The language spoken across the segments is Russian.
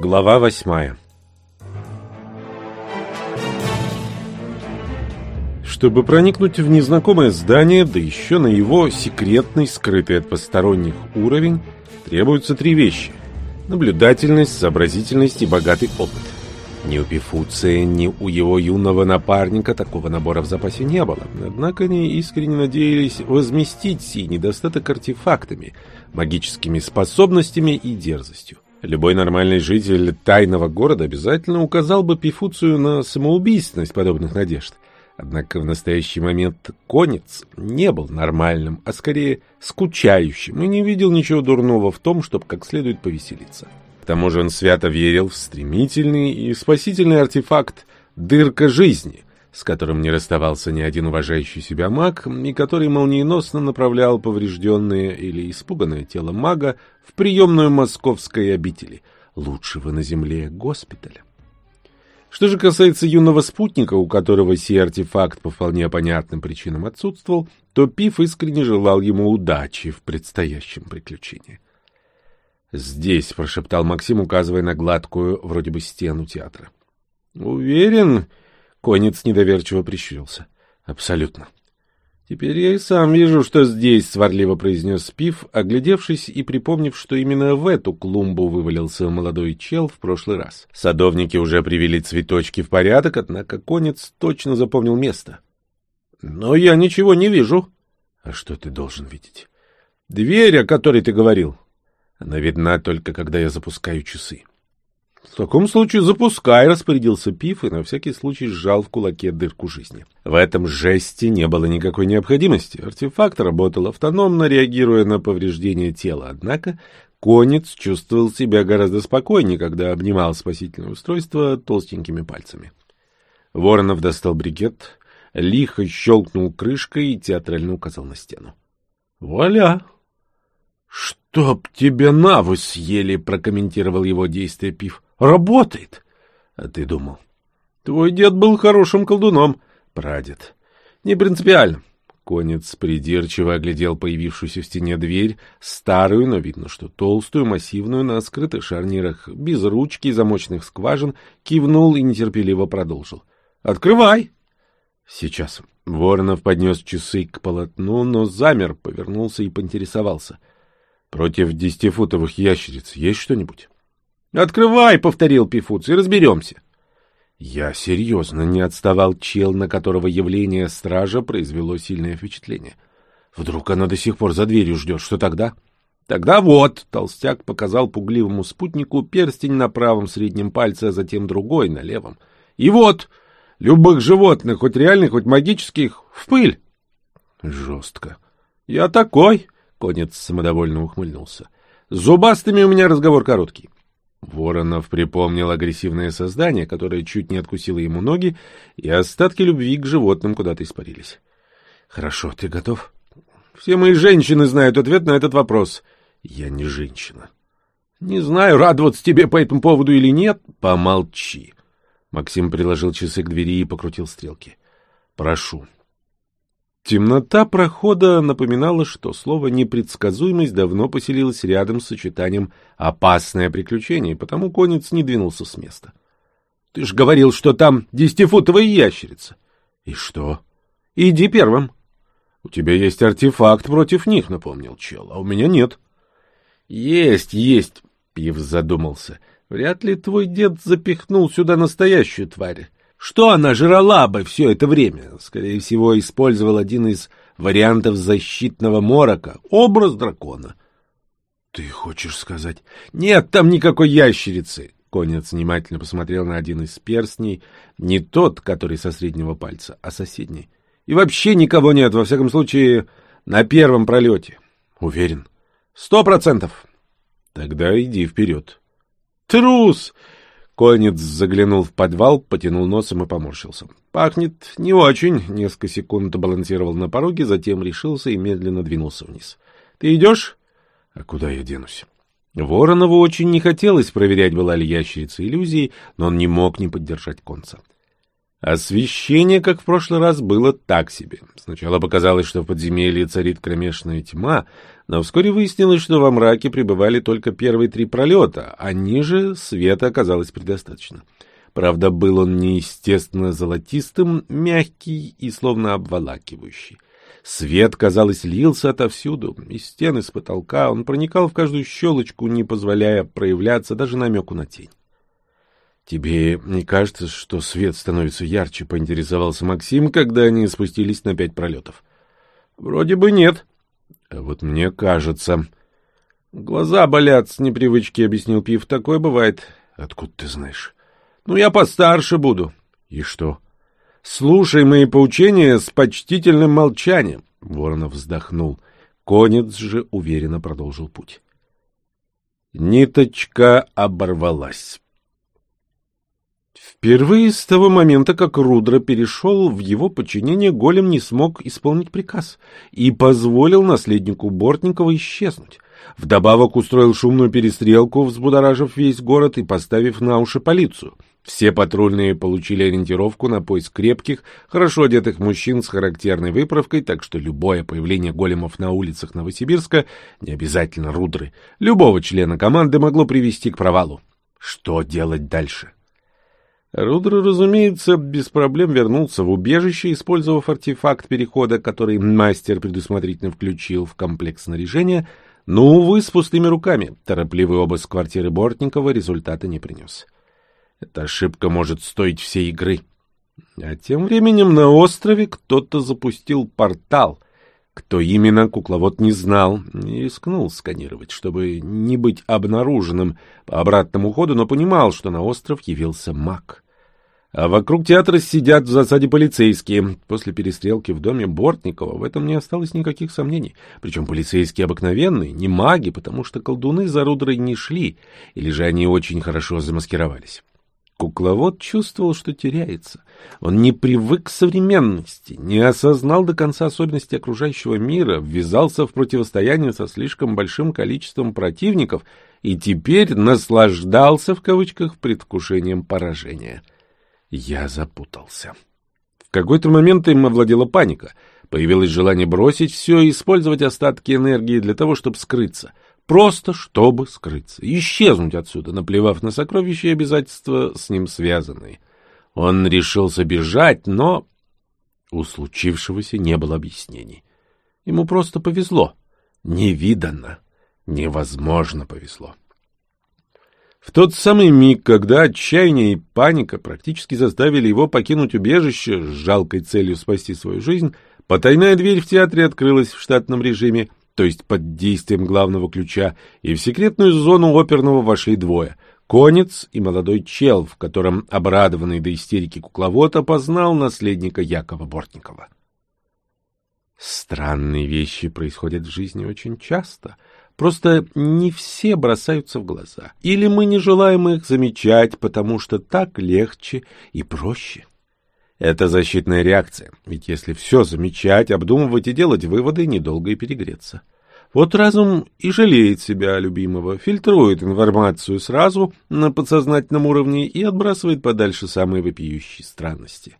Глава восьмая Чтобы проникнуть в незнакомое здание, да еще на его секретный, скрытый от посторонних уровень, требуются три вещи – наблюдательность, сообразительность и богатый опыт. Ни у Пифуция, ни у его юного напарника такого набора в запасе не было. Однако они искренне надеялись возместить сей недостаток артефактами, магическими способностями и дерзостью. Любой нормальный житель тайного города обязательно указал бы Пифуцию на самоубийственность подобных надежд. Однако в настоящий момент конец не был нормальным, а скорее скучающим и не видел ничего дурного в том, чтобы как следует повеселиться. К тому же он свято верил в стремительный и спасительный артефакт «Дырка жизни», с которым не расставался ни один уважающий себя маг, и который молниеносно направлял поврежденное или испуганное тело мага в приемную московской обители, лучшего на земле госпиталя. Что же касается юного спутника, у которого сей артефакт по вполне понятным причинам отсутствовал, то Пиф искренне желал ему удачи в предстоящем приключении. «Здесь», — прошептал Максим, указывая на гладкую, вроде бы, стену театра. «Уверен?» Конец недоверчиво прищурился. «Абсолютно». «Теперь я и сам вижу, что здесь», — сварливо произнес Пив, оглядевшись и припомнив, что именно в эту клумбу вывалился молодой чел в прошлый раз. Садовники уже привели цветочки в порядок, однако конец точно запомнил место. «Но я ничего не вижу». «А что ты должен видеть?» «Дверь, о которой ты говорил». «Она видна только, когда я запускаю часы». — В таком случае запускай, — распорядился Пиф и на всякий случай сжал в кулаке дырку жизни. В этом жесте не было никакой необходимости. Артефакт работал автономно, реагируя на повреждение тела. Однако конец чувствовал себя гораздо спокойнее, когда обнимал спасительное устройство толстенькими пальцами. Воронов достал брикет, лихо щелкнул крышкой и театрально указал на стену. — Вуаля! — Чтоб тебе навы съели! — прокомментировал его действие Пиф. Работает. А ты думал? Твой дед был хорошим колдуном. Прадед. Не принципиально. Конец придирчиво оглядел появившуюся в стене дверь, старую, но видно, что толстую, массивную, на скрытых шарнирах, без ручки и замочных скважин, кивнул и нетерпеливо продолжил. «Открывай!» Сейчас. Воронов поднес часы к полотну, но замер, повернулся и поинтересовался. «Против десятифутовых ящериц есть что-нибудь?» «Открывай!» — повторил Пифуц, — «и разберемся». Я серьезно не отставал чел, на которого явление стража произвело сильное впечатление. Вдруг она до сих пор за дверью ждет, что тогда? Тогда вот, толстяк показал пугливому спутнику перстень на правом среднем пальце, а затем другой на левом. И вот, любых животных, хоть реальных, хоть магических, в пыль. Жестко. Я такой, конец самодовольно ухмыльнулся. С зубастыми у меня разговор короткий. Воронов припомнил агрессивное создание, которое чуть не откусило ему ноги, и остатки любви к животным куда-то испарились. — Хорошо, ты готов? — Все мои женщины знают ответ на этот вопрос. — Я не женщина. — Не знаю, радоваться тебе по этому поводу или нет. — Помолчи. Максим приложил часы к двери и покрутил стрелки. — Прошу. — Темнота прохода напоминала, что слово «непредсказуемость» давно поселилось рядом с сочетанием «опасное приключение», потому конец не двинулся с места. — Ты ж говорил, что там десятифутовая ящерица. — И что? — Иди первым. — У тебя есть артефакт против них, — напомнил чел, — а у меня нет. — Есть, есть, — Пив задумался. — Вряд ли твой дед запихнул сюда настоящую тварь. Что она жрала бы все это время? Скорее всего, использовал один из вариантов защитного морока, образ дракона. — Ты хочешь сказать? — Нет там никакой ящерицы. Конец внимательно посмотрел на один из перстней, не тот, который со среднего пальца, а соседний. И вообще никого нет, во всяком случае, на первом пролете. Уверен. Сто процентов. Тогда иди вперед. Трус! Конец заглянул в подвал, потянул носом и поморщился. «Пахнет не очень». Несколько секунд балансировал на пороге, затем решился и медленно двинулся вниз. «Ты идешь?» «А куда я денусь?» Воронову очень не хотелось проверять, была ли ящерица иллюзией, но он не мог не поддержать конца. Освещение, как в прошлый раз, было так себе. Сначала показалось, что в подземелье царит кромешная тьма, но вскоре выяснилось, что во мраке пребывали только первые три пролета, а ниже света оказалось предостаточно. Правда, был он неестественно золотистым, мягкий и словно обволакивающий. Свет, казалось, лился отовсюду, из стен, из потолка, он проникал в каждую щелочку, не позволяя проявляться даже намеку на тень. «Тебе не кажется, что свет становится ярче?» — поинтересовался Максим, когда они спустились на пять пролетов. «Вроде бы нет». А «Вот мне кажется...» «Глаза болят с непривычки», — объяснил Пив. «Такое бывает». «Откуда ты знаешь?» «Ну, я постарше буду». «И что?» «Слушай мои поучения с почтительным молчанием». Воронов вздохнул. Конец же уверенно продолжил путь. Ниточка оборвалась. Впервые с того момента, как Рудра перешел в его подчинение, Голем не смог исполнить приказ и позволил наследнику Бортникова исчезнуть. Вдобавок устроил шумную перестрелку, взбудоражив весь город и поставив на уши полицию. Все патрульные получили ориентировку на поиск крепких, хорошо одетых мужчин с характерной выправкой, так что любое появление големов на улицах Новосибирска, не обязательно Рудры, любого члена команды могло привести к провалу. Что делать дальше? Рудер, разумеется, без проблем вернулся в убежище, использовав артефакт перехода, который мастер предусмотрительно включил в комплект снаряжения, но, увы, с пустыми руками. Торопливый обыск квартиры Бортникова результата не принес. Эта ошибка может стоить всей игры. А тем временем на острове кто-то запустил портал. Кто именно, кукловод не знал, не рискнул сканировать, чтобы не быть обнаруженным по обратному ходу, но понимал, что на остров явился маг. А вокруг театра сидят в засаде полицейские. После перестрелки в доме Бортникова в этом не осталось никаких сомнений. Причем полицейские обыкновенные, не маги, потому что колдуны за Рудрой не шли, или же они очень хорошо замаскировались. Кукловод чувствовал, что теряется. Он не привык к современности, не осознал до конца особенности окружающего мира, ввязался в противостояние со слишком большим количеством противников и теперь наслаждался, в кавычках, предвкушением поражения. Я запутался. В какой-то момент им овладела паника. Появилось желание бросить все и использовать остатки энергии для того, чтобы скрыться. Просто чтобы скрыться. Исчезнуть отсюда, наплевав на сокровища и обязательства с ним связанные. Он решился бежать, но у случившегося не было объяснений. Ему просто повезло. Невиданно, невозможно повезло. В тот самый миг, когда отчаяние и паника практически заставили его покинуть убежище с жалкой целью спасти свою жизнь, потайная дверь в театре открылась в штатном режиме, то есть под действием главного ключа, и в секретную зону оперного вошли двое — Конец и молодой чел, в котором обрадованный до истерики кукловод опознал наследника Якова Бортникова. Странные вещи происходят в жизни очень часто — Просто не все бросаются в глаза. Или мы не желаем их замечать, потому что так легче и проще. Это защитная реакция, ведь если все замечать, обдумывать и делать выводы, недолго и перегреться. Вот разум и жалеет себя любимого, фильтрует информацию сразу на подсознательном уровне и отбрасывает подальше самые вопиющие странности.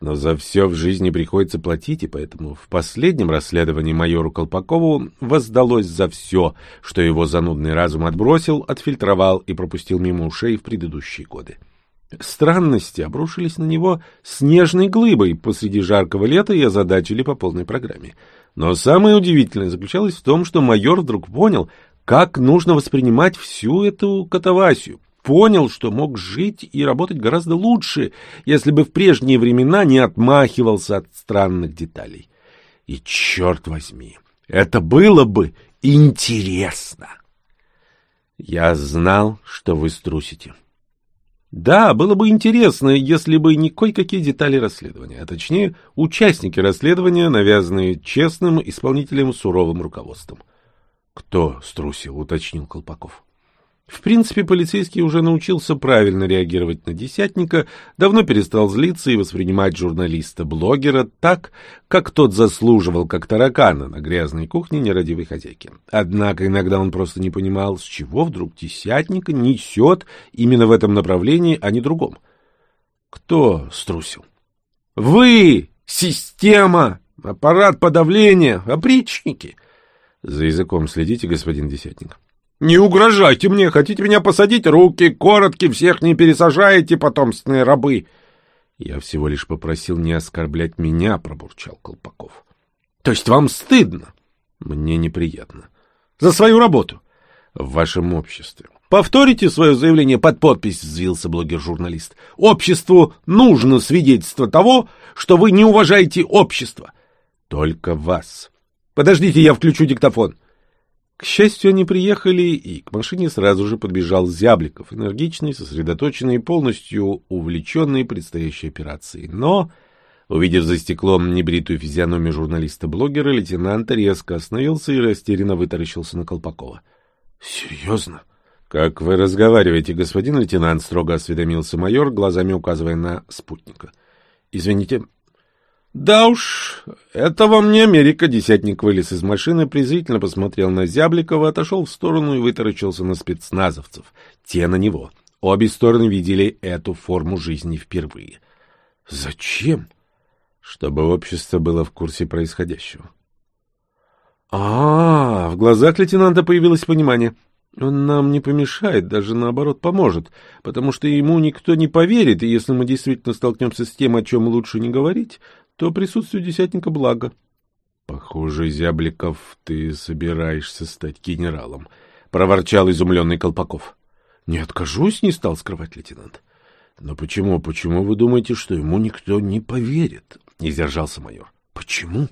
Но за все в жизни приходится платить, и поэтому в последнем расследовании майору Колпакову воздалось за все, что его занудный разум отбросил, отфильтровал и пропустил мимо ушей в предыдущие годы. Странности обрушились на него снежной глыбой посреди жаркого лета и озадачили по полной программе. Но самое удивительное заключалось в том, что майор вдруг понял, как нужно воспринимать всю эту катавасию, понял, что мог жить и работать гораздо лучше, если бы в прежние времена не отмахивался от странных деталей. И черт возьми, это было бы интересно. Я знал, что вы струсите. Да, было бы интересно, если бы не кое-какие детали расследования, а точнее, участники расследования, навязанные честным исполнителем суровым руководством. Кто струсил, уточнил Колпаков. В принципе, полицейский уже научился правильно реагировать на десятника, давно перестал злиться и воспринимать журналиста-блогера так, как тот заслуживал, как таракана на грязной кухне нерадивой хозяйки. Однако иногда он просто не понимал, с чего вдруг десятника несет именно в этом направлении, а не другом. Кто струсил? Вы! Система! Аппарат подавления! Опричники! За языком следите, господин Десятник. Не угрожайте мне! Хотите меня посадить? Руки короткие, всех не пересажаете, потомственные рабы! Я всего лишь попросил не оскорблять меня, пробурчал Колпаков. То есть вам стыдно? Мне неприятно. За свою работу. В вашем обществе. Повторите свое заявление под подпись, взвился блогер-журналист. Обществу нужно свидетельство того, что вы не уважаете общество. Только вас. Подождите, я включу диктофон. К счастью, они приехали, и к машине сразу же подбежал Зябликов, энергичный, сосредоточенный и полностью увлеченный предстоящей операцией. Но, увидев за стеклом небритую физиономию журналиста-блогера, лейтенант резко остановился и растерянно вытаращился на Колпакова. — Серьезно? — «Как вы разговариваете, господин лейтенант?» — строго осведомился майор, глазами указывая на спутника. «Извините». «Да уж, это вам не Америка!» Десятник вылез из машины, презрительно посмотрел на Зябликова, отошел в сторону и вытаращился на спецназовцев. Те на него. Обе стороны видели эту форму жизни впервые. «Зачем?» «Чтобы общество было в курсе происходящего». А, -а, а в глазах лейтенанта появилось понимание. Он нам не помешает, даже наоборот поможет, потому что ему никто не поверит, и если мы действительно столкнемся с тем, о чем лучше не говорить, то присутствие десятника благо. — Похоже, Зябликов, ты собираешься стать генералом, — проворчал изумленный Колпаков. — Не откажусь, — не стал скрывать лейтенант. — Но почему, почему вы думаете, что ему никто не поверит? — не сдержался майор. — Почему?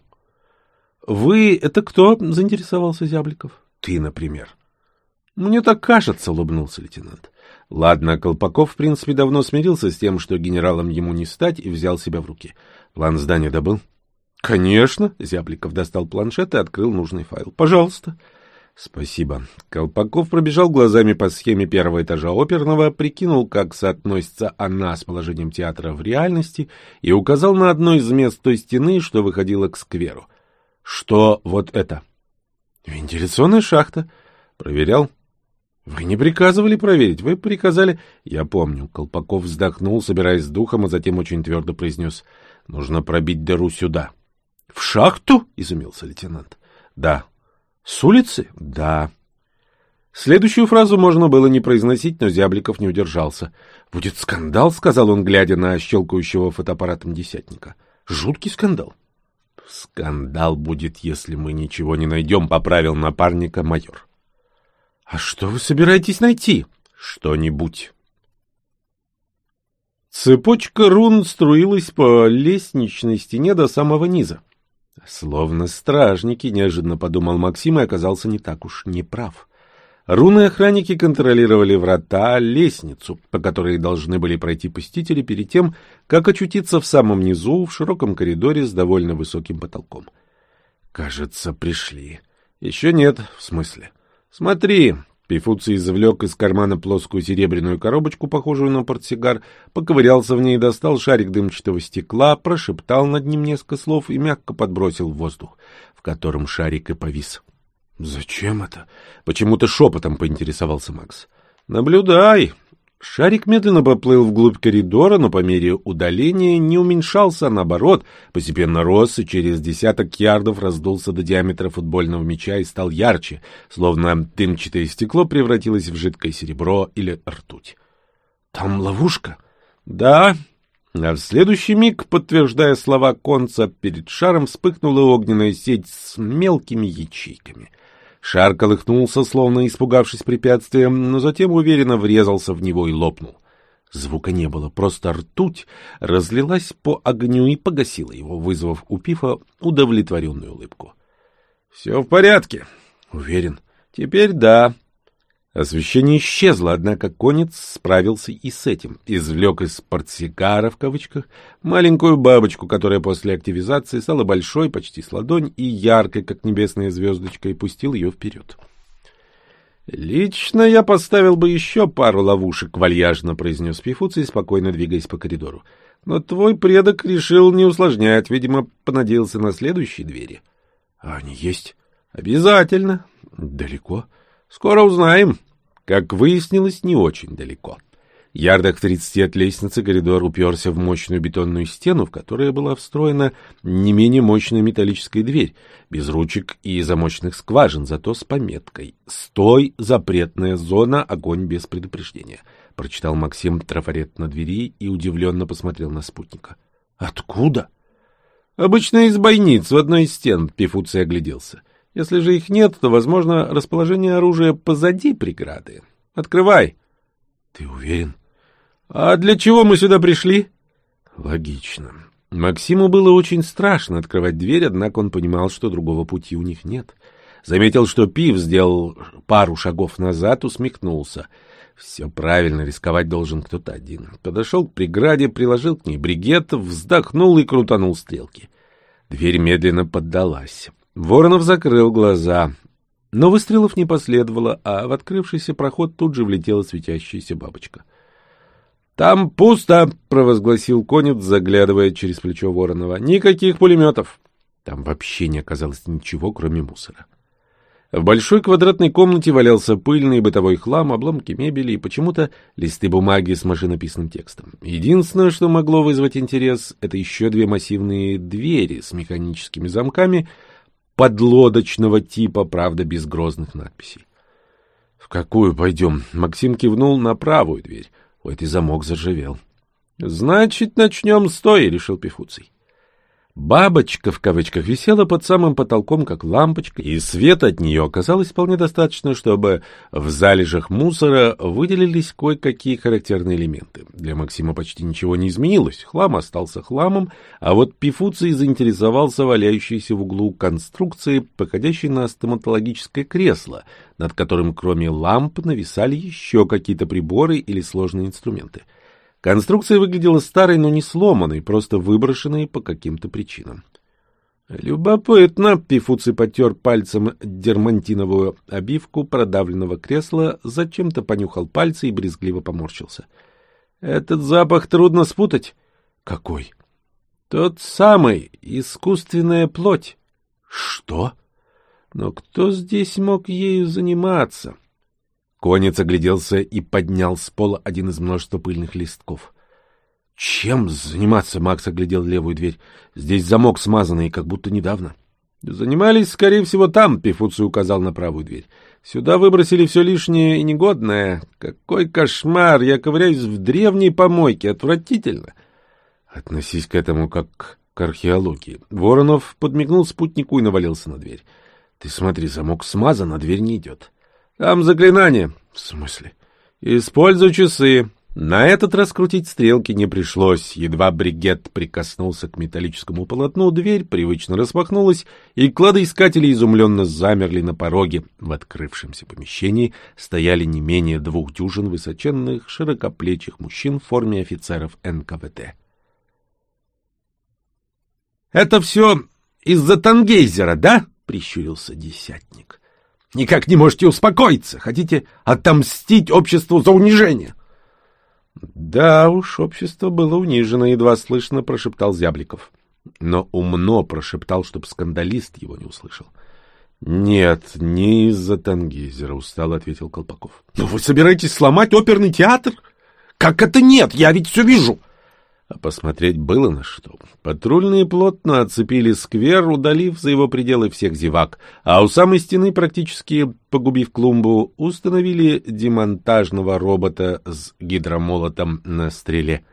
— Вы это кто? — заинтересовался Зябликов. — Ты, например. — «Мне так кажется», — улыбнулся лейтенант. Ладно, Колпаков, в принципе, давно смирился с тем, что генералом ему не стать, и взял себя в руки. План здания добыл? «Конечно», — Зябликов достал планшет и открыл нужный файл. «Пожалуйста». «Спасибо». Колпаков пробежал глазами по схеме первого этажа оперного, прикинул, как соотносится она с положением театра в реальности, и указал на одно из мест той стены, что выходило к скверу. «Что вот это?» «Вентиляционная шахта». «Проверял?» Вы не приказывали проверить, вы приказали... Я помню. Колпаков вздохнул, собираясь с духом, а затем очень твердо произнес. Нужно пробить дыру сюда. В шахту? Изумился лейтенант. Да. С улицы? Да. Следующую фразу можно было не произносить, но Зябликов не удержался. «Будет скандал», — сказал он, глядя на щелкающего фотоаппаратом десятника. «Жуткий скандал». «Скандал будет, если мы ничего не найдем», — поправил напарника майор. А что вы собираетесь найти? Что-нибудь. Цепочка рун струилась по лестничной стене до самого низа. Словно стражники, неожиданно подумал Максим и оказался не так уж неправ. Руны-охранники контролировали врата, лестницу, по которой должны были пройти посетители перед тем, как очутиться в самом низу, в широком коридоре с довольно высоким потолком. Кажется, пришли. Еще нет, в смысле. «Смотри!» Пифуций извлек из кармана плоскую серебряную коробочку, похожую на портсигар, поковырялся в ней, достал шарик дымчатого стекла, прошептал над ним несколько слов и мягко подбросил в воздух, в котором шарик и повис. «Зачем это?» — почему-то шепотом поинтересовался Макс. «Наблюдай!» Шарик медленно поплыл вглубь коридора, но по мере удаления не уменьшался, а наоборот, постепенно рос и через десяток ярдов раздулся до диаметра футбольного мяча и стал ярче, словно дымчатое стекло превратилось в жидкое серебро или ртуть. «Там ловушка?» «Да». А в следующий миг, подтверждая слова конца, перед шаром вспыхнула огненная сеть с мелкими ячейками — Шар колыхнулся, словно испугавшись препятствия, но затем уверенно врезался в него и лопнул. Звука не было, просто ртуть разлилась по огню и погасила его, вызвав у Пифа удовлетворенную улыбку. — Все в порядке. — Уверен. — Теперь да. Освещение исчезло, однако конец справился и с этим. Извлек из портсигара, в кавычках, маленькую бабочку, которая после активизации стала большой, почти с ладонь, и яркой, как небесная звездочка, и пустил ее вперед. «Лично я поставил бы еще пару ловушек», — вальяжно произнес Пифуций, спокойно двигаясь по коридору. «Но твой предок решил не усложнять, видимо, понадеялся на следующие двери». «А они есть?» «Обязательно». «Далеко?» «Скоро узнаем». Как выяснилось, не очень далеко. Ярдах в тридцати от лестницы коридор уперся в мощную бетонную стену, в которой была встроена не менее мощная металлическая дверь, без ручек и замочных скважин, зато с пометкой «Стой! Запретная зона! Огонь без предупреждения!» — прочитал Максим трафарет на двери и удивленно посмотрел на спутника. «Откуда?» «Обычно из бойниц в одной из стен», — Пифуций огляделся. «Если же их нет, то, возможно, расположение оружия позади преграды. Открывай!» «Ты уверен?» «А для чего мы сюда пришли?» «Логично. Максиму было очень страшно открывать дверь, однако он понимал, что другого пути у них нет. Заметил, что Пив сделал пару шагов назад, усмехнулся. Все правильно, рисковать должен кто-то один. Подошел к преграде, приложил к ней бригет, вздохнул и крутанул стрелки. Дверь медленно поддалась. Воронов закрыл глаза. Но выстрелов не последовало, а в открывшийся проход тут же влетела светящаяся бабочка — «Там пусто!» — провозгласил конец, заглядывая через плечо Воронова. «Никаких пулеметов!» Там вообще не оказалось ничего, кроме мусора. В большой квадратной комнате валялся пыльный бытовой хлам, обломки мебели и почему-то листы бумаги с машинописным текстом. Единственное, что могло вызвать интерес, это еще две массивные двери с механическими замками подлодочного типа, правда, без грозных надписей. «В какую пойдем?» Максим кивнул на правую дверь. У этой замок заржавел. — Значит, начнем с той, — решил Пифуций. Бабочка в кавычках висела под самым потолком, как лампочка, и света от нее оказалось вполне достаточно, чтобы в залежах мусора выделились кое-какие характерные элементы. Для Максима почти ничего не изменилось, хлам остался хламом, а вот Пифуций заинтересовался валяющейся в углу конструкцией, походящей на стоматологическое кресло, над которым кроме ламп нависали еще какие-то приборы или сложные инструменты. Конструкция выглядела старой, но не сломанной, просто выброшенной по каким-то причинам. Любопытно, Пифуци потер пальцем дермантиновую обивку продавленного кресла, зачем-то понюхал пальцы и брезгливо поморщился. Этот запах трудно спутать. Какой? Тот самый, искусственная плоть. Что? Но кто здесь мог ею заниматься? Конец огляделся и поднял с пола один из множества пыльных листков. «Чем заниматься?» — Макс оглядел левую дверь. «Здесь замок смазанный, как будто недавно». «Занимались, скорее всего, там», — Пифуций указал на правую дверь. «Сюда выбросили все лишнее и негодное. Какой кошмар! Я ковыряюсь в древней помойке. Отвратительно!» «Относись к этому как к археологии». Воронов подмигнул спутнику и навалился на дверь. «Ты смотри, замок смазан, а дверь не идет». Там заклинание. В смысле? Используй часы. На этот раз крутить стрелки не пришлось. Едва бригет прикоснулся к металлическому полотну, дверь привычно распахнулась, и кладоискатели изумленно замерли на пороге. В открывшемся помещении стояли не менее двух дюжин высоченных, широкоплечих мужчин в форме офицеров НКВД. «Это все из-за Тангейзера, да?» — прищурился десятник. Никак не можете успокоиться. Хотите отомстить обществу за унижение. Да уж, общество было унижено, едва слышно прошептал Зябликов. Но умно прошептал, чтобы скандалист его не услышал. Нет, не из-за Тангейзера, устало ответил Колпаков. Но вы собираетесь сломать оперный театр? Как это нет? Я ведь все вижу. А посмотреть было на что. Патрульные плотно оцепили сквер, удалив за его пределы всех зевак, а у самой стены, практически погубив клумбу, установили демонтажного робота с гидромолотом на стреле.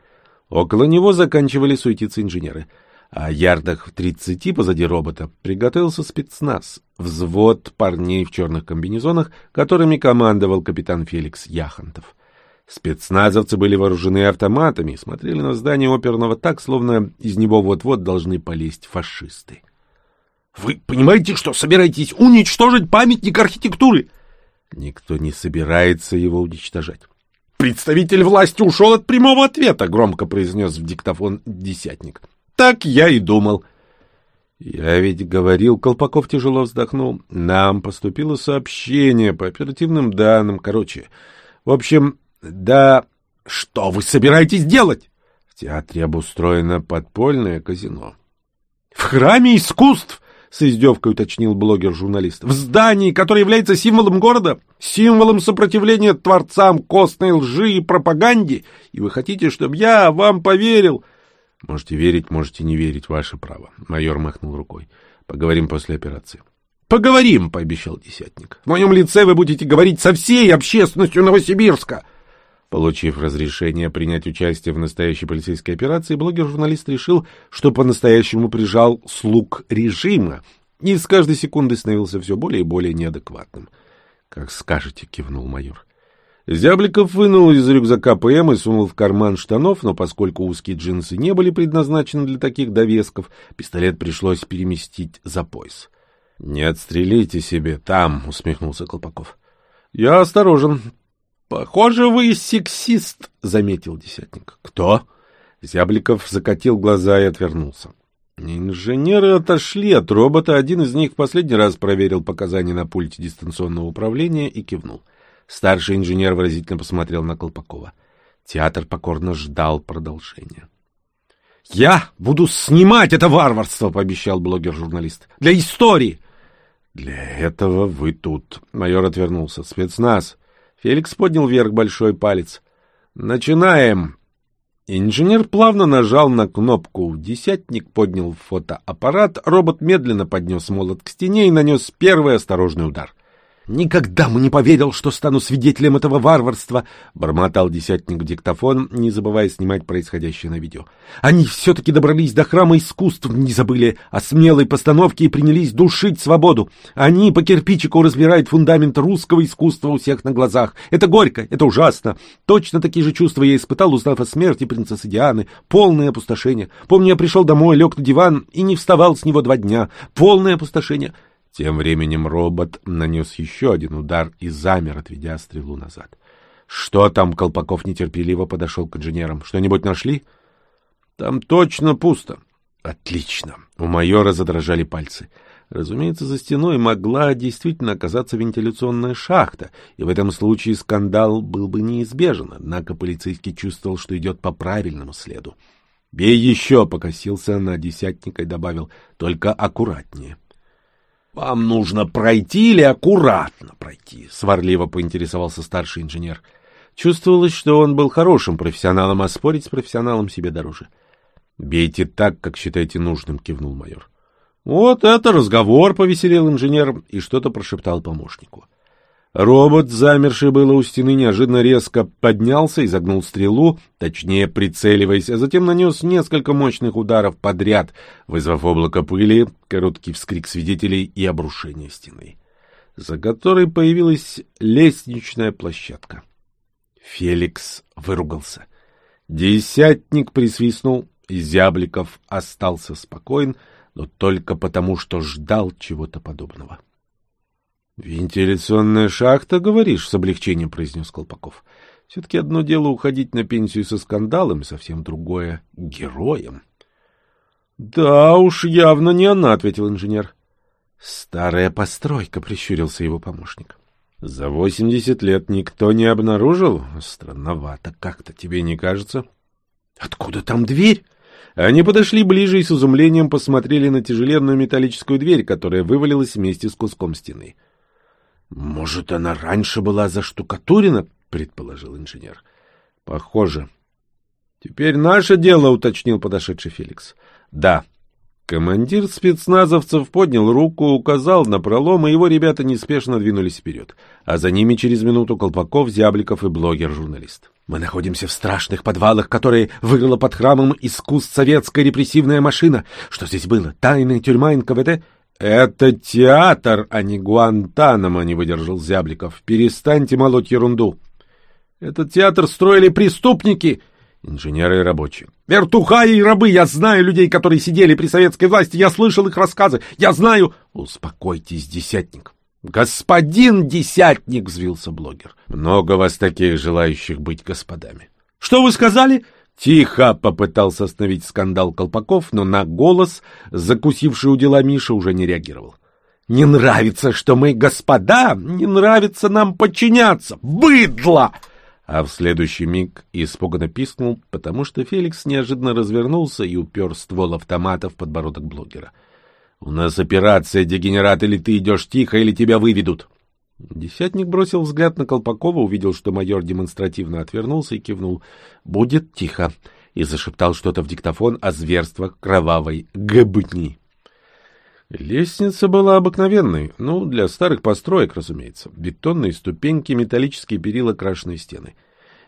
Около него заканчивали суетиться инженеры. А ярдах в тридцати позади робота приготовился спецназ, взвод парней в черных комбинезонах, которыми командовал капитан Феликс Яхонтов. Спецназовцы были вооружены автоматами и смотрели на здание оперного так, словно из него вот-вот должны полезть фашисты. — Вы понимаете, что собираетесь уничтожить памятник архитектуры? Никто не собирается его уничтожать. «Представитель власти ушел от прямого ответа», — громко произнес в диктофон десятник. «Так я и думал». «Я ведь говорил», — Колпаков тяжело вздохнул, — «нам поступило сообщение по оперативным данным. Короче, в общем, да что вы собираетесь делать? В театре обустроено подпольное казино. В храме искусств с издевкой уточнил блогер-журналист. В здании, которое является символом города, символом сопротивления творцам костной лжи и пропаганде. И вы хотите, чтобы я вам поверил? Можете верить, можете не верить, ваше право. Майор махнул рукой. Поговорим после операции. Поговорим, пообещал десятник. В моем лице вы будете говорить со всей общественностью Новосибирска. Получив разрешение принять участие в настоящей полицейской операции, блогер-журналист решил, что по-настоящему прижал слуг режима и с каждой секундой становился все более и более неадекватным. — Как скажете, — кивнул майор. Зябликов вынул из рюкзака ПМ и сунул в карман штанов, но поскольку узкие джинсы не были предназначены для таких довесков, пистолет пришлось переместить за пояс. — Не отстрелите себе там, — усмехнулся Колпаков. — Я осторожен. Похоже, вы сексист, заметил десятник. Кто? Зябликов закатил глаза и отвернулся. Инженеры отошли от робота, один из них в последний раз проверил показания на пульте дистанционного управления и кивнул. Старший инженер выразительно посмотрел на Колпакова. Театр покорно ждал продолжения. «Я буду снимать это варварство!» — пообещал блогер-журналист. «Для истории!» «Для этого вы тут!» — майор отвернулся. «Спецназ! Феликс поднял вверх большой палец. «Начинаем!» Инженер плавно нажал на кнопку. Десятник поднял фотоаппарат, робот медленно поднес молот к стене и нанес первый осторожный удар. «Никогда бы не поверил, что стану свидетелем этого варварства!» — бормотал десятник диктофон, не забывая снимать происходящее на видео. «Они все-таки добрались до храма искусств, не забыли о смелой постановке и принялись душить свободу. Они по кирпичику разбирают фундамент русского искусства у всех на глазах. Это горько, это ужасно. Точно такие же чувства я испытал, узнав о смерти принцессы Дианы. Полное опустошение. Помню, я пришел домой, лег на диван и не вставал с него два дня. Полное опустошение». Тем временем робот нанес еще один удар и замер, отведя стрелу назад. — Что там? — Колпаков нетерпеливо подошел к инженерам. — Что-нибудь нашли? — Там точно пусто. — Отлично. У майора задрожали пальцы. Разумеется, за стеной могла действительно оказаться вентиляционная шахта, и в этом случае скандал был бы неизбежен, однако полицейский чувствовал, что идет по правильному следу. «Бей еще!» — покосился на десятника и добавил, «только аккуратнее». «Вам нужно пройти или аккуратно пройти?» — сварливо поинтересовался старший инженер. Чувствовалось, что он был хорошим профессионалом, а спорить с профессионалом себе дороже. «Бейте так, как считаете нужным», — кивнул майор. «Вот это разговор!» — повеселел инженер и что-то прошептал помощнику. Робот, замерший было у стены, неожиданно резко поднялся и загнул стрелу, точнее прицеливаясь, а затем нанес несколько мощных ударов подряд, вызвав облако пыли, короткий вскрик свидетелей и обрушение стены, за которой появилась лестничная площадка. Феликс выругался. Десятник присвистнул, и Зябликов остался спокоен, но только потому, что ждал чего-то подобного. «Вентиляционная шахта, говоришь?» — с облегчением произнес Колпаков. «Все-таки одно дело уходить на пенсию со скандалом, совсем другое — героем». «Да уж, явно не она», — ответил инженер. «Старая постройка», — прищурился его помощник. «За восемьдесят лет никто не обнаружил? Странновато как-то, тебе не кажется?» «Откуда там дверь?» Они подошли ближе и с изумлением посмотрели на тяжеленную металлическую дверь, которая вывалилась вместе с куском стены. — может, она раньше была заштукатурена, предположил инженер. Похоже. Теперь наше дело, уточнил подошедший Феликс. Да. Командир спецназовцев поднял руку, указал на пролом, и его ребята неспешно двинулись вперед. А за ними через минуту Колпаков, Зябликов и блогер-журналист. Мы находимся в страшных подвалах, которые вырыла под храмом искусств советская репрессивная машина. Что здесь было? Тайная тюрьма НКВД? «Это театр, а не Гуантанамо», — не выдержал Зябликов. «Перестаньте молоть ерунду». «Этот театр строили преступники!» Инженеры и рабочие. «Вертухаи и рабы! Я знаю людей, которые сидели при советской власти! Я слышал их рассказы! Я знаю...» «Успокойтесь, десятник!» «Господин десятник!» — взвился блогер. «Много вас таких желающих быть господами». «Что вы сказали?» Тихо попытался остановить скандал Колпаков, но на голос, закусивший у дела Миша, уже не реагировал. «Не нравится, что мы господа, не нравится нам подчиняться! Быдло!» А в следующий миг испуганно пискнул, потому что Феликс неожиданно развернулся и упер ствол автомата в подбородок блогера. «У нас операция, дегенерат, или ты идешь тихо, или тебя выведут!» Десятник бросил взгляд на Колпакова, увидел, что майор демонстративно отвернулся и кивнул. «Будет тихо!» и зашептал что-то в диктофон о зверствах кровавой габытни. Лестница была обыкновенной, ну, для старых построек, разумеется. Бетонные ступеньки, металлические перила, крашеные стены.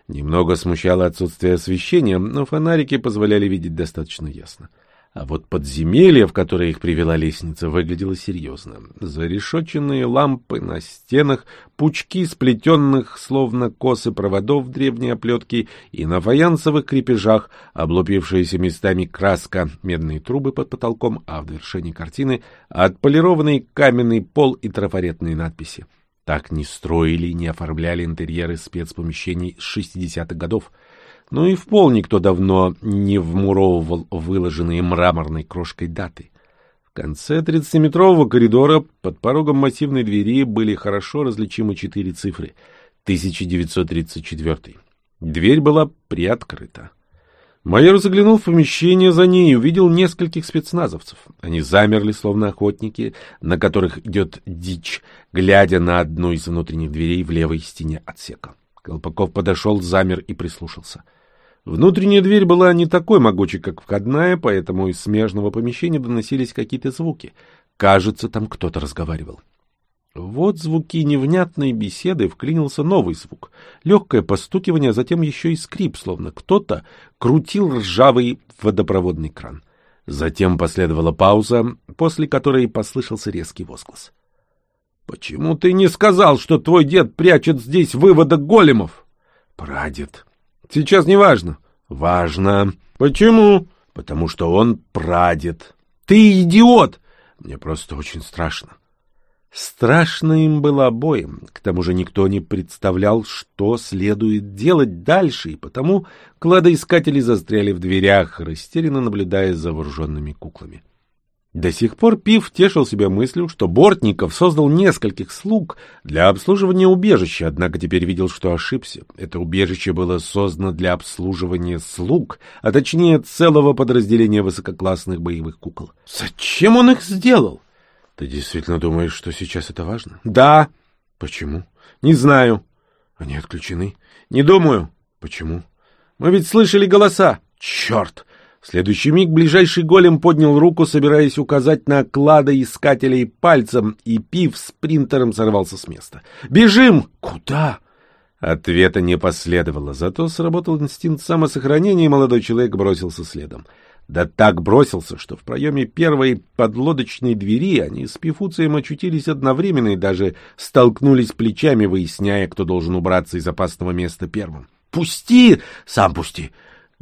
Немного смущало отсутствие освещения, но фонарики позволяли видеть достаточно ясно. — а вот подземелье, в которое их привела лестница, выглядело серьезно. Зарешоченные лампы на стенах, пучки сплетенных, словно косы проводов древней оплетке, и на фаянсовых крепежах облупившаяся местами краска, медные трубы под потолком, а в довершении картины отполированный каменный пол и трафаретные надписи. Так не строили и не оформляли интерьеры спецпомещений с 60-х годов. Ну и в пол никто давно не вмуровывал выложенные мраморной крошкой даты. В конце тридцатиметрового коридора под порогом массивной двери были хорошо различимы четыре цифры — 1934. Дверь была приоткрыта. Майор заглянул в помещение за ней и увидел нескольких спецназовцев. Они замерли, словно охотники, на которых идет дичь, глядя на одну из внутренних дверей в левой стене отсека. Колпаков подошел, замер и прислушался. Внутренняя дверь была не такой могучей, как входная, поэтому из смежного помещения доносились какие-то звуки. Кажется, там кто-то разговаривал. Вот звуки невнятной беседы вклинился новый звук. Легкое постукивание, а затем еще и скрип, словно кто-то крутил ржавый водопроводный кран. Затем последовала пауза, после которой послышался резкий возглас. — Почему ты не сказал, что твой дед прячет здесь выводок големов? — Прадед. Сейчас не важно. Важно. Почему? Потому что он прадед. Ты идиот! Мне просто очень страшно. Страшно им было обоим. К тому же никто не представлял, что следует делать дальше, и потому кладоискатели застряли в дверях, растерянно наблюдая за вооруженными куклами. До сих пор Пив тешил себя мыслью, что Бортников создал нескольких слуг для обслуживания убежища, однако теперь видел, что ошибся. Это убежище было создано для обслуживания слуг, а точнее целого подразделения высококлассных боевых кукол. Зачем он их сделал? Ты действительно думаешь, что сейчас это важно? Да. Почему? Не знаю. Они отключены. Не думаю. Почему? Мы ведь слышали голоса. Черт! В следующий миг ближайший голем поднял руку, собираясь указать на кладоискателей пальцем, и Пив спринтером сорвался с места. «Бежим!» «Куда?» Ответа не последовало, зато сработал инстинкт самосохранения, и молодой человек бросился следом. Да так бросился, что в проеме первой подлодочной двери они с Пифуцием очутились одновременно и даже столкнулись плечами, выясняя, кто должен убраться из опасного места первым. «Пусти! Сам пусти!»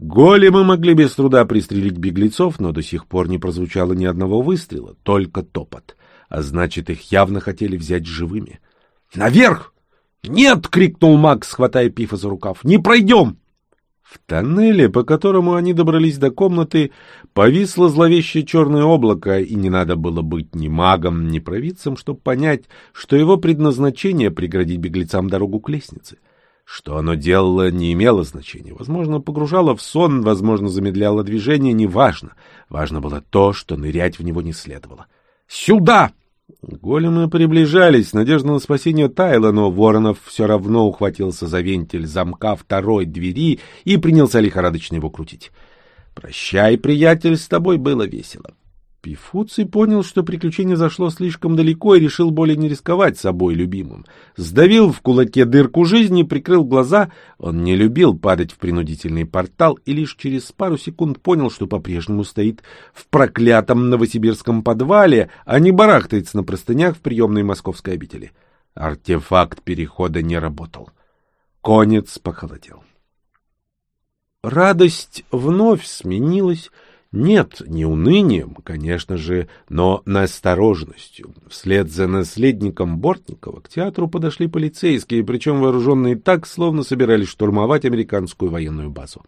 Големы могли без труда пристрелить беглецов, но до сих пор не прозвучало ни одного выстрела, только топот. А значит, их явно хотели взять живыми. «Наверх!» «Нет!» — крикнул Макс, хватая Пифа за рукав. «Не пройдем!» В тоннеле, по которому они добрались до комнаты, повисло зловещее черное облако, и не надо было быть ни магом, ни провидцем, чтобы понять, что его предназначение — преградить беглецам дорогу к лестнице. Что оно делало, не имело значения. Возможно, погружало в сон, возможно, замедляло движение, неважно. Важно было то, что нырять в него не следовало. «Сюда!» Големы приближались, надежда на спасение таяла, но Воронов все равно ухватился за вентиль замка второй двери и принялся лихорадочно его крутить. «Прощай, приятель, с тобой было весело». Пифуций понял, что приключение зашло слишком далеко и решил более не рисковать собой любимым. Сдавил в кулаке дырку жизни, прикрыл глаза. Он не любил падать в принудительный портал и лишь через пару секунд понял, что по-прежнему стоит в проклятом новосибирском подвале, а не барахтается на простынях в приемной московской обители. Артефакт перехода не работал. Конец похолодел. Радость вновь сменилась нет, не унынием, конечно же, но настороженностью. Вслед за наследником Бортникова к театру подошли полицейские, причем вооруженные так, словно собирались штурмовать американскую военную базу.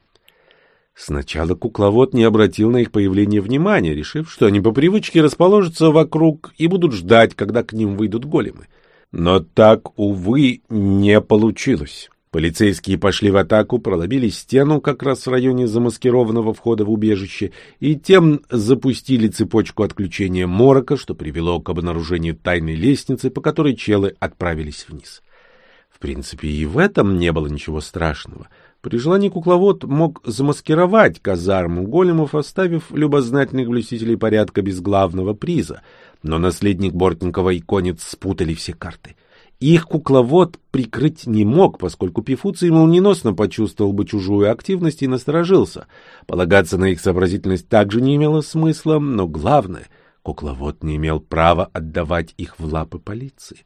Сначала кукловод не обратил на их появление внимания, решив, что они по привычке расположатся вокруг и будут ждать, когда к ним выйдут големы. Но так, увы, не получилось. Полицейские пошли в атаку, проломили стену как раз в районе замаскированного входа в убежище и тем запустили цепочку отключения морока, что привело к обнаружению тайной лестницы, по которой челы отправились вниз. В принципе, и в этом не было ничего страшного. При желании кукловод мог замаскировать казарму големов, оставив любознательных блюстителей порядка без главного приза, но наследник Бортникова и конец спутали все карты — их кукловод прикрыть не мог, поскольку Пифуций молниеносно почувствовал бы чужую активность и насторожился. Полагаться на их сообразительность также не имело смысла, но главное — кукловод не имел права отдавать их в лапы полиции.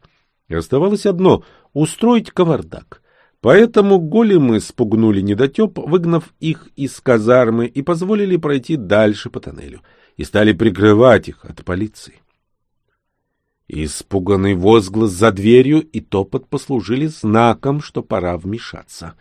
И оставалось одно — устроить кавардак. Поэтому големы спугнули недотеп, выгнав их из казармы и позволили пройти дальше по тоннелю, и стали прикрывать их от полиции. Испуганный возглас за дверью и топот послужили знаком, что пора вмешаться.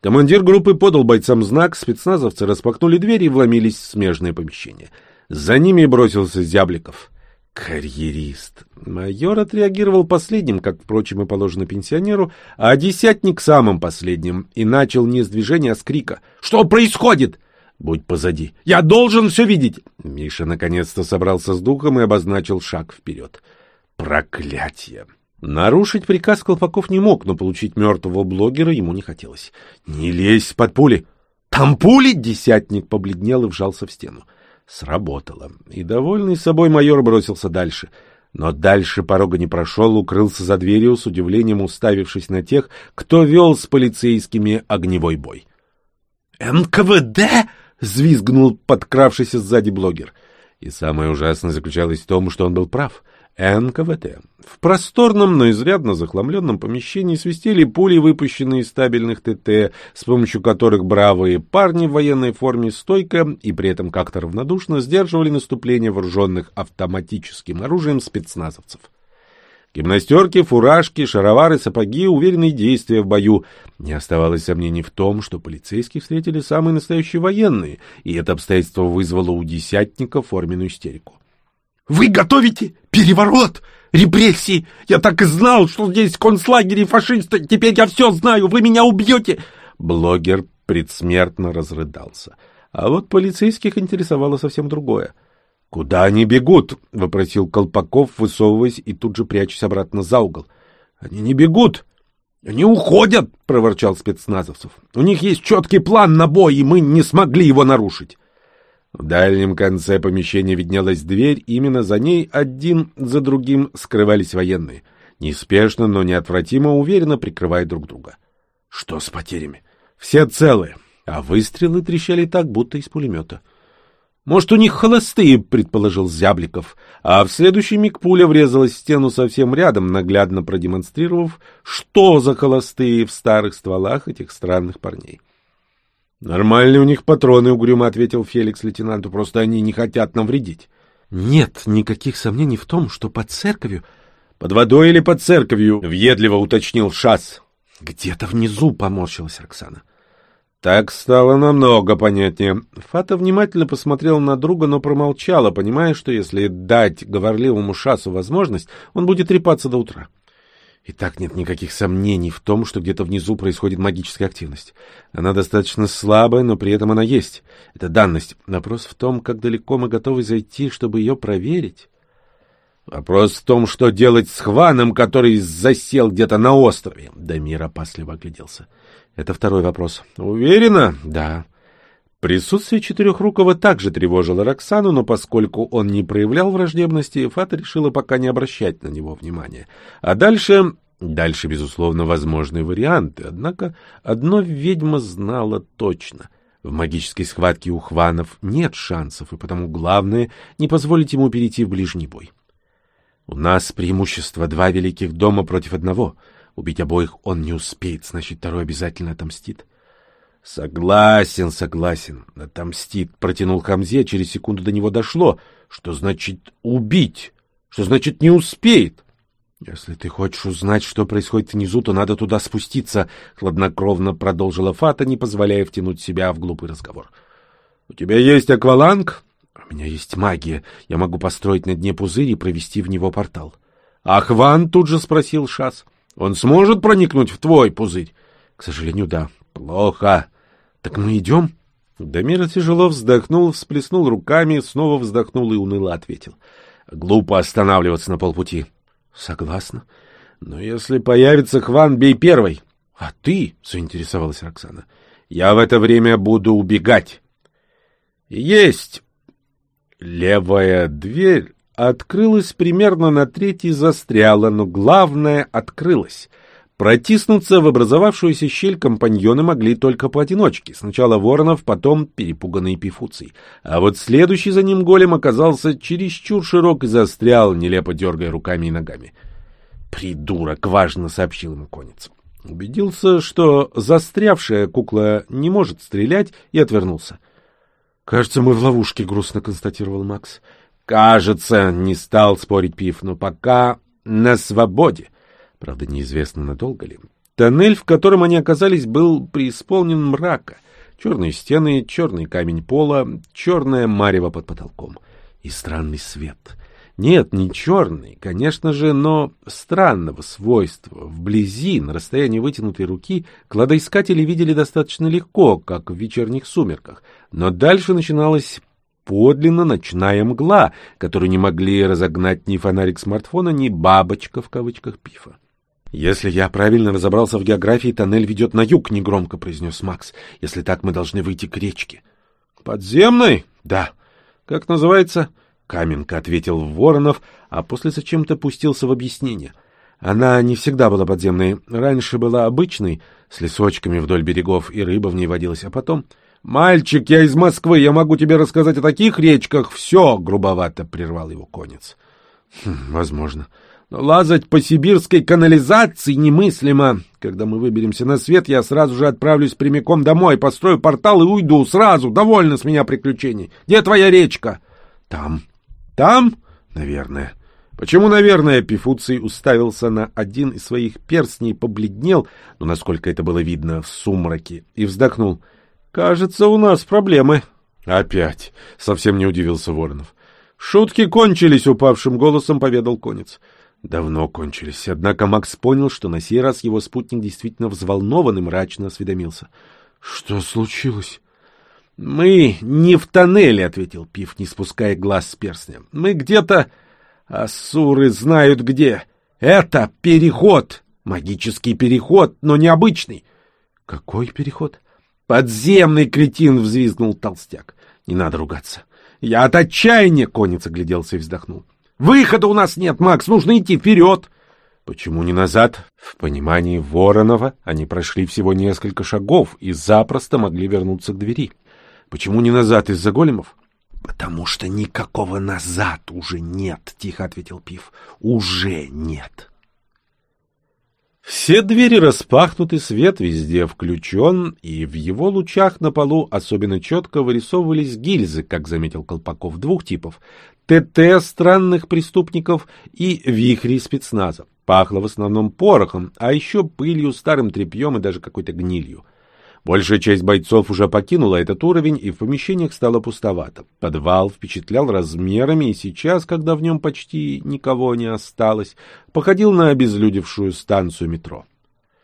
Командир группы подал бойцам знак, спецназовцы распахнули дверь и вломились в смежное помещение. За ними бросился Зябликов. Карьерист. Майор отреагировал последним, как, впрочем, и положено пенсионеру, а десятник самым последним, и начал не с движения, а с крика. «Что происходит?» «Будь позади! Я должен все видеть!» Миша наконец-то собрался с духом и обозначил шаг вперед. Проклятие! Нарушить приказ Колпаков не мог, но получить мертвого блогера ему не хотелось. «Не лезь под пули!» «Там пули!» — десятник побледнел и вжался в стену. Сработало. И, довольный собой, майор бросился дальше. Но дальше порога не прошел, укрылся за дверью, с удивлением уставившись на тех, кто вел с полицейскими огневой бой. «НКВД!» — взвизгнул подкравшийся сзади блогер. И самое ужасное заключалось в том, что он был прав — НКВТ. В просторном, но изрядно захламленном помещении свистели пули, выпущенные из стабильных ТТ, с помощью которых бравые парни в военной форме стойко и при этом как-то равнодушно сдерживали наступление вооруженных автоматическим оружием спецназовцев. Гимнастерки, фуражки, шаровары, сапоги, уверенные действия в бою. Не оставалось сомнений в том, что полицейские встретили самые настоящие военные, и это обстоятельство вызвало у десятника форменную истерику. Вы готовите переворот, репрессии. Я так и знал, что здесь концлагерь и фашисты. Теперь я все знаю. Вы меня убьете. Блогер предсмертно разрыдался. А вот полицейских интересовало совсем другое. «Куда они бегут?» — вопросил Колпаков, высовываясь и тут же прячась обратно за угол. «Они не бегут. Они уходят!» — проворчал спецназовцев. «У них есть четкий план на бой, и мы не смогли его нарушить». В дальнем конце помещения виднелась дверь, именно за ней один за другим скрывались военные, неспешно, но неотвратимо уверенно прикрывая друг друга. Что с потерями? Все целы, а выстрелы трещали так, будто из пулемета. «Может, у них холостые», — предположил Зябликов, а в следующий миг пуля врезалась в стену совсем рядом, наглядно продемонстрировав, что за холостые в старых стволах этих странных парней. «Нормальные у них патроны», — угрюмо ответил Феликс лейтенанту, — «просто они не хотят нам вредить». «Нет никаких сомнений в том, что под церковью...» «Под водой или под церковью?» — въедливо уточнил Шас. «Где-то внизу», — поморщилась Оксана. Так стало намного понятнее. Фата внимательно посмотрел на друга, но промолчала, понимая, что если дать говорливому Шасу возможность, он будет трепаться до утра. И так нет никаких сомнений в том, что где-то внизу происходит магическая активность. Она достаточно слабая, но при этом она есть. Это данность. Вопрос в том, как далеко мы готовы зайти, чтобы ее проверить. Вопрос в том, что делать с Хваном, который засел где-то на острове. Дамир опасливо огляделся. Это второй вопрос. Уверена? Да. Присутствие Четырехрукого также тревожило Роксану, но поскольку он не проявлял враждебности, Фата решила пока не обращать на него внимания. А дальше... Дальше, безусловно, возможные варианты, однако одно ведьма знала точно. В магической схватке у Хванов нет шансов, и потому главное — не позволить ему перейти в ближний бой. У нас преимущество два великих дома против одного. Убить обоих он не успеет, значит, второй обязательно отомстит. Согласен, согласен. Отомстит, протянул Хамзе, через секунду до него дошло. Что значит убить? Что значит не успеет? Если ты хочешь узнать, что происходит внизу, то надо туда спуститься, хладнокровно продолжила Фата, не позволяя втянуть себя в глупый разговор. У тебя есть акваланг? У меня есть магия. Я могу построить на дне пузырь и провести в него портал. Ахван тут же спросил Шас. Он сможет проникнуть в твой пузырь? К сожалению, да. Плохо. Так мы идем? Дамир тяжело вздохнул, всплеснул руками, снова вздохнул и уныло ответил. Глупо останавливаться на полпути. Согласна. Но если появится Хван, бей первый. А ты, заинтересовалась Роксана. Я в это время буду убегать. Есть. Левая дверь открылась примерно на третий застряла, но главное открылась. Протиснуться в образовавшуюся щель компаньоны могли только поодиночке. Сначала Воронов, потом перепуганный Пифуций. А вот следующий за ним голем оказался чересчур широк и застрял, нелепо дергая руками и ногами. «Придурок!» — важно сообщил ему конец. Убедился, что застрявшая кукла не может стрелять, и отвернулся. «Кажется, мы в ловушке», — грустно констатировал Макс. «Кажется», — не стал спорить Пиф, — «но пока на свободе». Правда, неизвестно, надолго ли. Тоннель, в котором они оказались, был преисполнен мрака. Черные стены, черный камень пола, черное марево под потолком. И странный свет. Нет, не черный, конечно же, но странного свойства. Вблизи, на расстоянии вытянутой руки, кладоискатели видели достаточно легко, как в вечерних сумерках. Но дальше начиналась подлинно ночная мгла, которую не могли разогнать ни фонарик смартфона, ни «бабочка» в кавычках пифа. «Если я правильно разобрался в географии, тоннель ведет на юг», — негромко произнес Макс. «Если так, мы должны выйти к речке». «Подземной?» «Да». «Как называется?» «Каменка», — ответил Воронов, а после зачем-то пустился в объяснение. Она не всегда была подземной. Раньше была обычной, с лесочками вдоль берегов, и рыба в ней водилась, а потом... «Мальчик, я из Москвы, я могу тебе рассказать о таких речках. Все!» — грубовато прервал его конец. Хм, «Возможно». Лазать по сибирской канализации немыслимо. Когда мы выберемся на свет, я сразу же отправлюсь прямиком домой, построю портал и уйду сразу. Довольно с меня приключений. Где твоя речка? Там. Там? Наверное. Почему, наверное, Пифуций уставился на один из своих перстней, побледнел, но насколько это было видно в сумраке, и вздохнул. Кажется, у нас проблемы. Опять. Совсем не удивился Воронов. Шутки кончились, упавшим голосом поведал конец давно кончились. Однако Макс понял, что на сей раз его спутник действительно взволнован и мрачно осведомился. — Что случилось? — Мы не в тоннеле, — ответил Пив, не спуская глаз с перстня. — Мы где-то... Асуры знают где. Это переход. Магический переход, но необычный. — Какой переход? — Подземный кретин, — взвизгнул толстяк. — Не надо ругаться. Я от отчаяния, — конец огляделся и вздохнул. Выхода у нас нет, Макс, нужно идти вперед. Почему не назад? В понимании Воронова они прошли всего несколько шагов и запросто могли вернуться к двери. Почему не назад из-за големов? Потому что никакого назад уже нет, тихо ответил Пив. Уже нет. Все двери распахнуты, свет везде включен, и в его лучах на полу особенно четко вырисовывались гильзы, как заметил Колпаков, двух типов. ТТ странных преступников и вихри спецназа. Пахло в основном порохом, а еще пылью, старым тряпьем и даже какой-то гнилью. Большая часть бойцов уже покинула этот уровень, и в помещениях стало пустовато. Подвал впечатлял размерами, и сейчас, когда в нем почти никого не осталось, походил на обезлюдевшую станцию метро.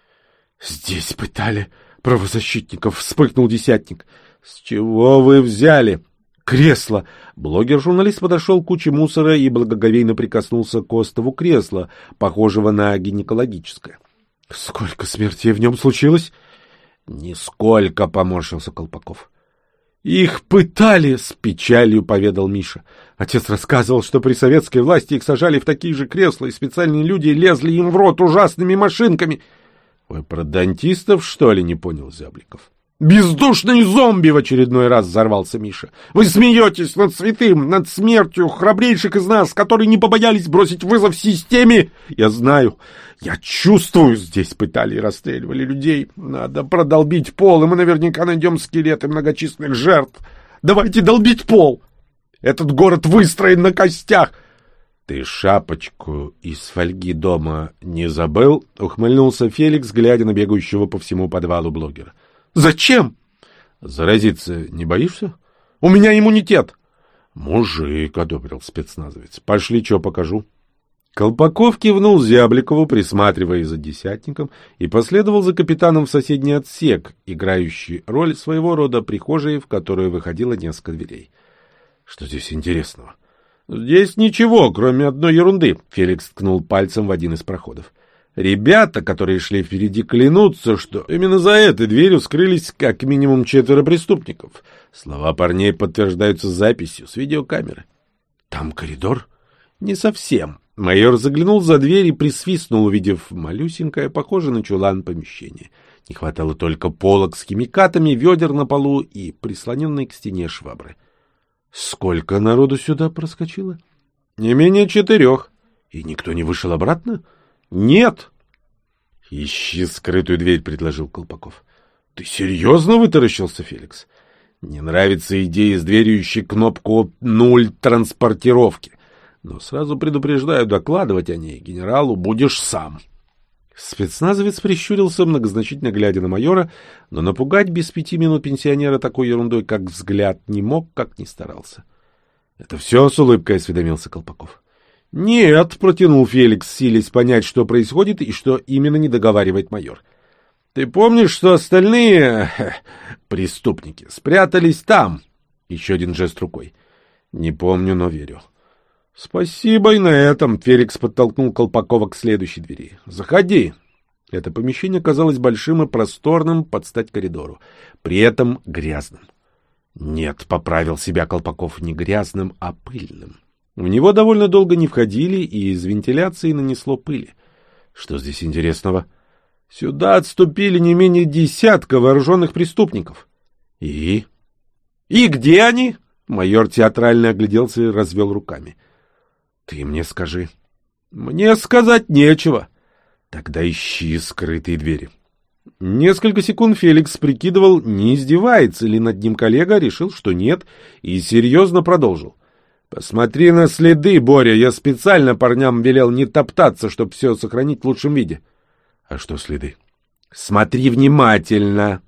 — Здесь пытали правозащитников, — вспыхнул десятник. — С чего вы взяли? — Кресло. Блогер-журналист подошел к куче мусора и благоговейно прикоснулся к остову кресла, похожего на гинекологическое. — Сколько смертей в нем случилось? —— Нисколько, — поморщился Колпаков. — Их пытали, — с печалью поведал Миша. Отец рассказывал, что при советской власти их сажали в такие же кресла, и специальные люди лезли им в рот ужасными машинками. — Вы про дантистов, что ли, не понял Зябликов? — Бездушный зомби! — в очередной раз взорвался Миша. — Вы смеетесь над святым, над смертью храбрейших из нас, которые не побоялись бросить вызов системе! Я знаю, я чувствую, здесь пытали и расстреливали людей. Надо продолбить пол, и мы наверняка найдем скелеты многочисленных жертв. Давайте долбить пол! Этот город выстроен на костях! — Ты шапочку из фольги дома не забыл? — ухмыльнулся Феликс, глядя на бегающего по всему подвалу блогера. — Зачем? — Заразиться не боишься? — У меня иммунитет. — Мужик, — одобрил спецназовец. — Пошли, что покажу. — Колпаков кивнул Зябликову, присматривая за десятником, и последовал за капитаном в соседний отсек, играющий роль своего рода прихожей, в которую выходило несколько дверей. Что здесь интересного? Здесь ничего, кроме одной ерунды. Феликс ткнул пальцем в один из проходов. Ребята, которые шли впереди, клянутся, что именно за этой дверью скрылись как минимум четверо преступников. Слова парней подтверждаются записью с видеокамеры. Там коридор? Не совсем. Майор заглянул за дверь и присвистнул, увидев малюсенькое, похожее на чулан помещение. Не хватало только полок с химикатами, ведер на полу и прислоненной к стене швабры. Сколько народу сюда проскочило? Не менее четырех. И никто не вышел обратно? Нет. Ищи скрытую дверь, предложил Колпаков. Ты серьезно вытаращился, Феликс? Не нравится идея с дверью ищи кнопку «Нуль транспортировки». Но сразу предупреждаю, докладывать о ней генералу будешь сам. Спецназовец прищурился, многозначительно глядя на майора, но напугать без пяти минут пенсионера такой ерундой, как взгляд, не мог, как ни старался. — Это все с улыбкой осведомился Колпаков. — Нет, — протянул Феликс, силясь понять, что происходит и что именно не договаривает майор. — Ты помнишь, что остальные преступники спрятались там? Еще один жест рукой. — Не помню, но верю. — Спасибо и на этом. Феликс подтолкнул Колпакова к следующей двери. Заходи. Это помещение казалось большим и просторным под стать коридору, при этом грязным. Нет, поправил себя Колпаков не грязным, а пыльным. В него довольно долго не входили, и из вентиляции нанесло пыли. Что здесь интересного? Сюда отступили не менее десятка вооруженных преступников. И? И где они? Майор театрально огляделся и развел руками. Ты мне скажи. Мне сказать нечего. Тогда ищи скрытые двери. Несколько секунд Феликс прикидывал, не издевается ли над ним коллега, решил, что нет, и серьезно продолжил. «Посмотри на следы, Боря, я специально парням велел не топтаться, чтобы все сохранить в лучшем виде». «А что следы?» «Смотри внимательно!»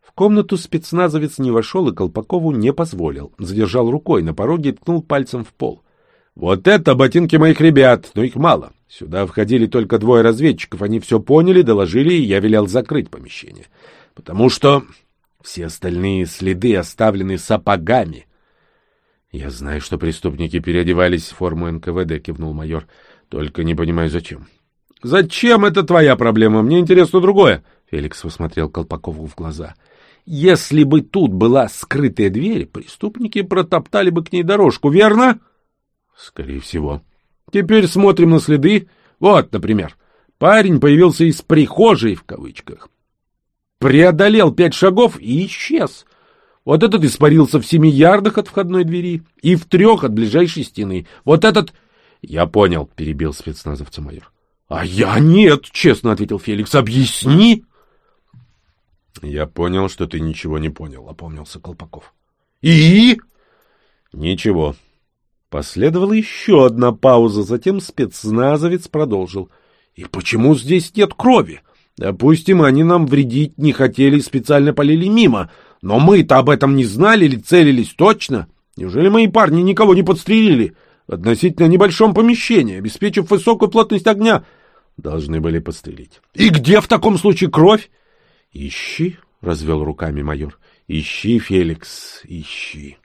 В комнату спецназовец не вошел и Колпакову не позволил. Задержал рукой на пороге и ткнул пальцем в пол. Вот это ботинки моих ребят, но их мало. Сюда входили только двое разведчиков, они все поняли, доложили, и я велел закрыть помещение. Потому что все остальные следы оставлены сапогами. Я знаю, что преступники переодевались в форму НКВД, кивнул майор. Только не понимаю, зачем. Зачем это твоя проблема? Мне интересно другое. Феликс посмотрел Колпакову в глаза. Если бы тут была скрытая дверь, преступники протоптали бы к ней дорожку, верно? — Скорее всего. Теперь смотрим на следы. Вот, например, парень появился из «прихожей» в кавычках. Преодолел пять шагов и исчез. Вот этот испарился в семи ярдах от входной двери и в трех от ближайшей стены. Вот этот... Я понял, перебил спецназовца майор. А я нет, честно ответил Феликс. Объясни. Я понял, что ты ничего не понял, опомнился Колпаков. И? Ничего. Последовала еще одна пауза, затем спецназовец продолжил. «И почему здесь нет крови? Допустим, они нам вредить не хотели и специально полили мимо, но мы-то об этом не знали или целились точно. Неужели мои парни никого не подстрелили? В относительно небольшом помещении, обеспечив высокую плотность огня, должны были подстрелить. И где в таком случае кровь? Ищи, — развел руками майор, — ищи, Феликс, ищи.